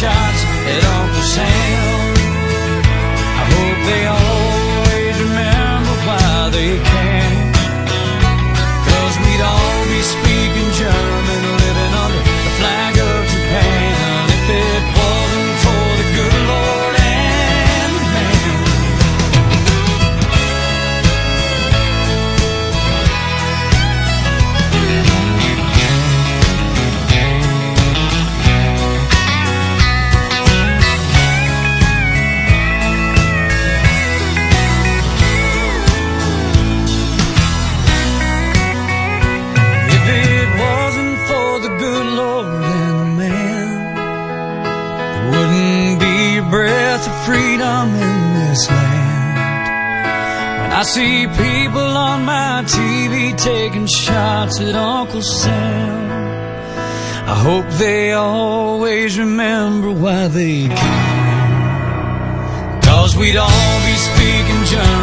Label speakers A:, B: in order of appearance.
A: shots at Uncle Sam. I hope they always remember why they can. Of freedom in this land. When I see people on my TV taking shots at Uncle Sam, I hope they always remember why they came. Cause we'd all be speaking.